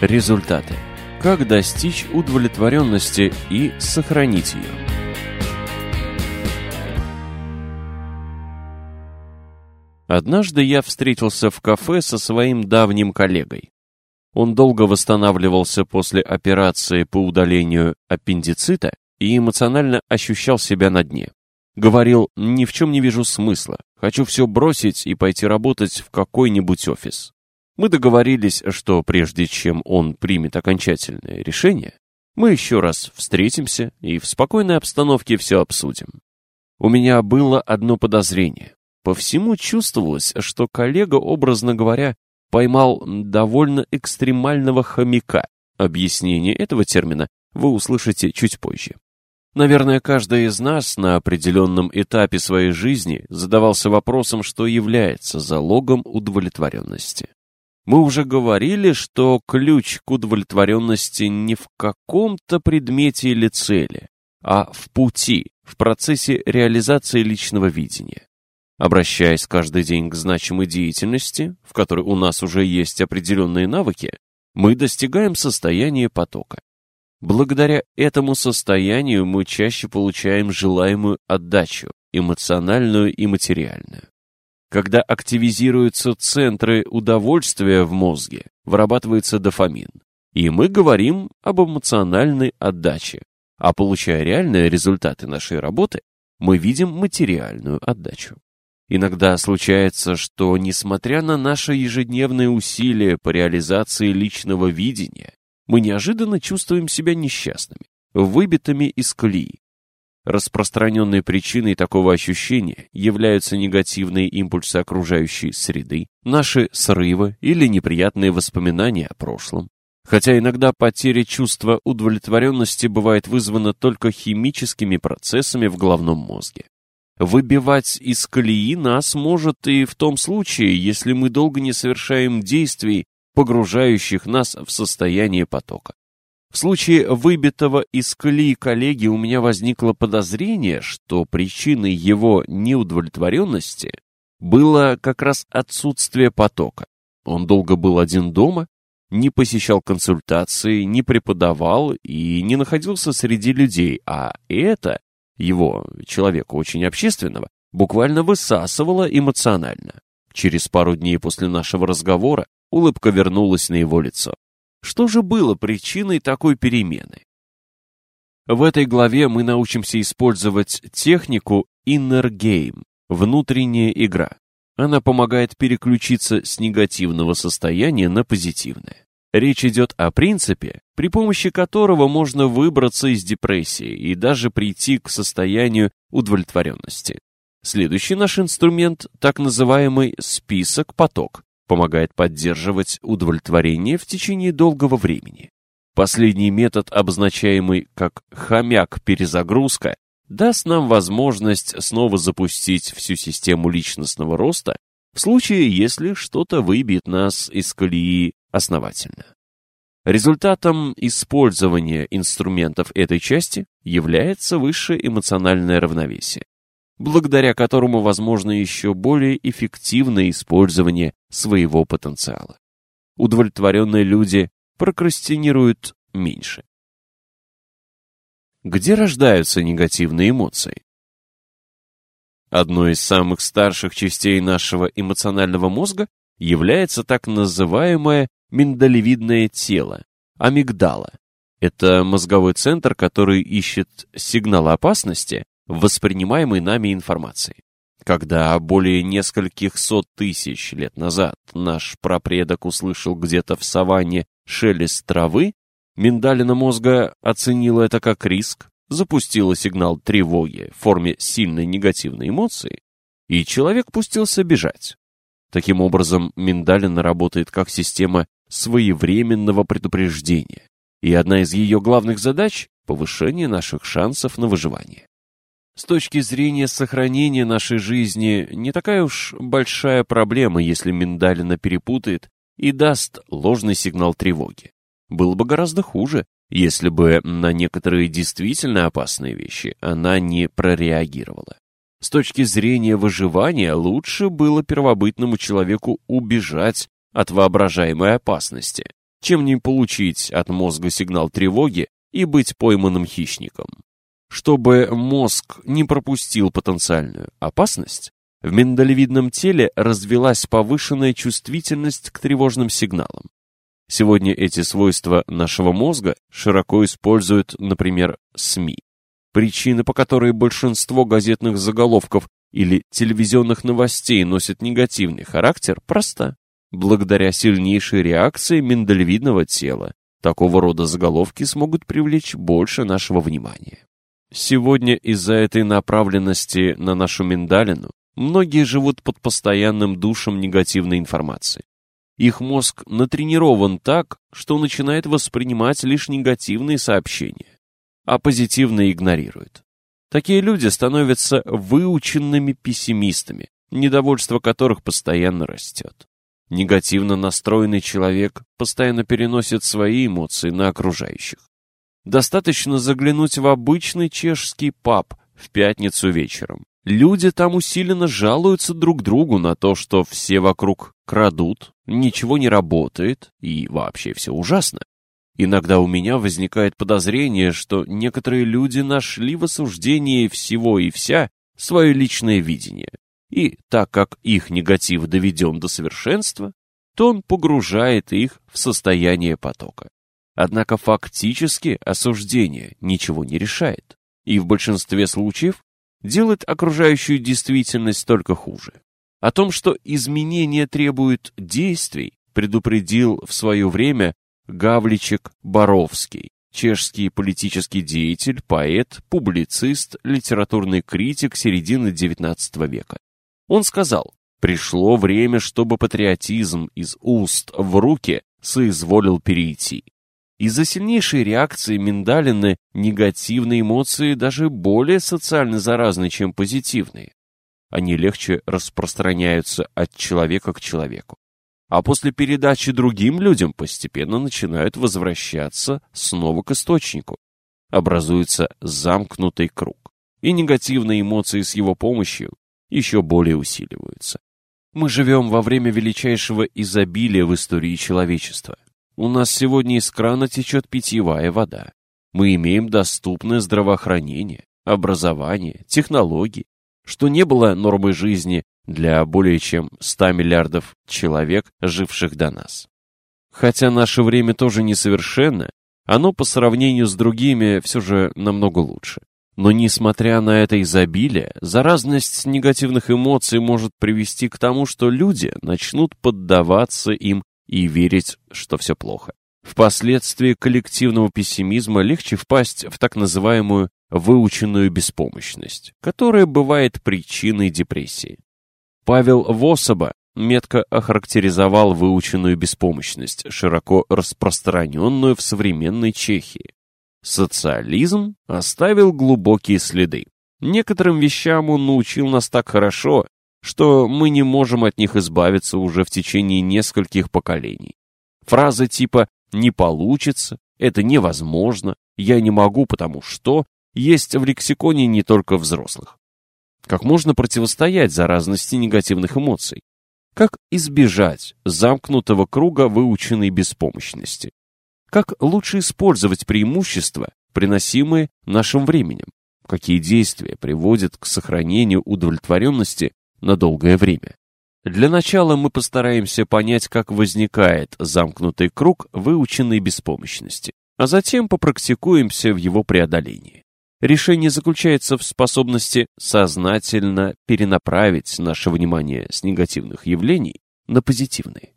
Результаты. Как достичь удовлетворенности и сохранить ее. Однажды я встретился в кафе со своим давним коллегой. Он долго восстанавливался после операции по удалению аппендицита и эмоционально ощущал себя на дне. Говорил, ни в чем не вижу смысла, хочу все бросить и пойти работать в какой-нибудь офис. Мы договорились, что прежде чем он примет окончательное решение, мы еще раз встретимся и в спокойной обстановке все обсудим. У меня было одно подозрение. По всему чувствовалось, что коллега, образно говоря, поймал довольно экстремального хомяка. Объяснение этого термина вы услышите чуть позже. Наверное, каждый из нас на определенном этапе своей жизни задавался вопросом, что является залогом удовлетворенности. Мы уже говорили, что ключ к удовлетворенности не в каком-то предмете или цели, а в пути, в процессе реализации личного видения. Обращаясь каждый день к значимой деятельности, в которой у нас уже есть определенные навыки, мы достигаем состояния потока. Благодаря этому состоянию мы чаще получаем желаемую отдачу, эмоциональную и материальную. Когда активизируются центры удовольствия в мозге, вырабатывается дофамин. И мы говорим об эмоциональной отдаче. А получая реальные результаты нашей работы, мы видим материальную отдачу. Иногда случается, что, несмотря на наши ежедневные усилия по реализации личного видения, мы неожиданно чувствуем себя несчастными, выбитыми из колеи, Распространенной причиной такого ощущения являются негативные импульсы окружающей среды, наши срывы или неприятные воспоминания о прошлом. Хотя иногда потеря чувства удовлетворенности бывает вызвана только химическими процессами в головном мозге. Выбивать из колеи нас может и в том случае, если мы долго не совершаем действий, погружающих нас в состояние потока. В случае выбитого из колеи коллеги у меня возникло подозрение, что причиной его неудовлетворенности было как раз отсутствие потока. Он долго был один дома, не посещал консультации, не преподавал и не находился среди людей, а это его, человека очень общественного, буквально высасывало эмоционально. Через пару дней после нашего разговора улыбка вернулась на его лицо. Что же было причиной такой перемены? В этой главе мы научимся использовать технику Inner Game – внутренняя игра. Она помогает переключиться с негативного состояния на позитивное. Речь идет о принципе, при помощи которого можно выбраться из депрессии и даже прийти к состоянию удовлетворенности. Следующий наш инструмент – так называемый список-поток помогает поддерживать удовлетворение в течение долгого времени. Последний метод, обозначаемый как хомяк-перезагрузка, даст нам возможность снова запустить всю систему личностного роста в случае, если что-то выбьет нас из колеи основательно. Результатом использования инструментов этой части является высшее эмоциональное равновесие благодаря которому возможно еще более эффективное использование своего потенциала. Удовлетворенные люди прокрастинируют меньше. Где рождаются негативные эмоции? Одной из самых старших частей нашего эмоционального мозга является так называемое миндалевидное тело, амигдала. Это мозговой центр, который ищет сигнал опасности воспринимаемой нами информации. Когда более нескольких сот тысяч лет назад наш прапредок услышал где-то в саванне шелест травы, миндалина мозга оценила это как риск, запустила сигнал тревоги в форме сильной негативной эмоции, и человек пустился бежать. Таким образом, миндалина работает как система своевременного предупреждения, и одна из ее главных задач – повышение наших шансов на выживание. С точки зрения сохранения нашей жизни, не такая уж большая проблема, если миндалина перепутает и даст ложный сигнал тревоги. Было бы гораздо хуже, если бы на некоторые действительно опасные вещи она не прореагировала. С точки зрения выживания лучше было первобытному человеку убежать от воображаемой опасности, чем не получить от мозга сигнал тревоги и быть пойманным хищником. Чтобы мозг не пропустил потенциальную опасность, в миндалевидном теле развилась повышенная чувствительность к тревожным сигналам. Сегодня эти свойства нашего мозга широко используют, например, СМИ. Причина, по которой большинство газетных заголовков или телевизионных новостей носят негативный характер, проста. Благодаря сильнейшей реакции миндалевидного тела, такого рода заголовки смогут привлечь больше нашего внимания. Сегодня из-за этой направленности на нашу миндалину многие живут под постоянным душем негативной информации. Их мозг натренирован так, что начинает воспринимать лишь негативные сообщения, а позитивные игнорирует. Такие люди становятся выученными пессимистами, недовольство которых постоянно растет. Негативно настроенный человек постоянно переносит свои эмоции на окружающих. Достаточно заглянуть в обычный чешский паб в пятницу вечером. Люди там усиленно жалуются друг другу на то, что все вокруг крадут, ничего не работает и вообще все ужасно. Иногда у меня возникает подозрение, что некоторые люди нашли в осуждении всего и вся свое личное видение. И так как их негатив доведен до совершенства, то он погружает их в состояние потока. Однако фактически осуждение ничего не решает, и в большинстве случаев делает окружающую действительность только хуже. О том, что изменения требуют действий, предупредил в свое время Гавличек Боровский, чешский политический деятель, поэт, публицист, литературный критик середины XIX века. Он сказал, пришло время, чтобы патриотизм из уст в руки соизволил перейти. Из-за сильнейшей реакции миндалины негативные эмоции даже более социально заразны, чем позитивные. Они легче распространяются от человека к человеку. А после передачи другим людям постепенно начинают возвращаться снова к источнику. Образуется замкнутый круг. И негативные эмоции с его помощью еще более усиливаются. Мы живем во время величайшего изобилия в истории человечества. У нас сегодня из крана течет питьевая вода. Мы имеем доступное здравоохранение, образование, технологии, что не было нормой жизни для более чем 100 миллиардов человек, живших до нас. Хотя наше время тоже несовершенно, оно по сравнению с другими все же намного лучше. Но несмотря на это изобилие, заразность негативных эмоций может привести к тому, что люди начнут поддаваться им и верить, что все плохо. Впоследствии коллективного пессимизма легче впасть в так называемую выученную беспомощность, которая бывает причиной депрессии. Павел Вособа метко охарактеризовал выученную беспомощность, широко распространенную в современной Чехии. Социализм оставил глубокие следы. Некоторым вещам он научил нас так хорошо, что мы не можем от них избавиться уже в течение нескольких поколений. Фразы типа «не получится», «это невозможно», «я не могу, потому что» есть в лексиконе не только взрослых. Как можно противостоять заразности негативных эмоций? Как избежать замкнутого круга выученной беспомощности? Как лучше использовать преимущества, приносимые нашим временем? Какие действия приводят к сохранению удовлетворенности на долгое время. Для начала мы постараемся понять, как возникает замкнутый круг выученной беспомощности, а затем попрактикуемся в его преодолении. Решение заключается в способности сознательно перенаправить наше внимание с негативных явлений на позитивные.